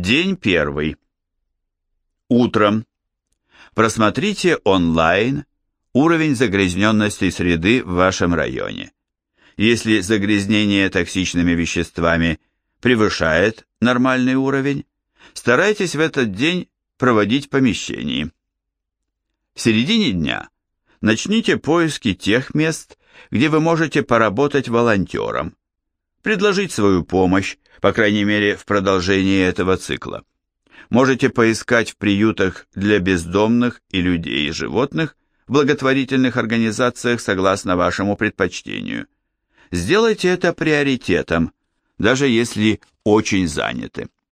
День первый. Утром. Просмотрите онлайн уровень загрязненности среды в вашем районе. Если загрязнение токсичными веществами превышает нормальный уровень, старайтесь в этот день проводить в помещении. В середине дня начните поиски тех мест, где вы можете поработать волонтером, предложить свою помощь, по крайней мере в продолжении этого цикла. Можете поискать в приютах для бездомных и людей и животных в благотворительных организациях согласно вашему предпочтению. Сделайте это приоритетом, даже если очень заняты.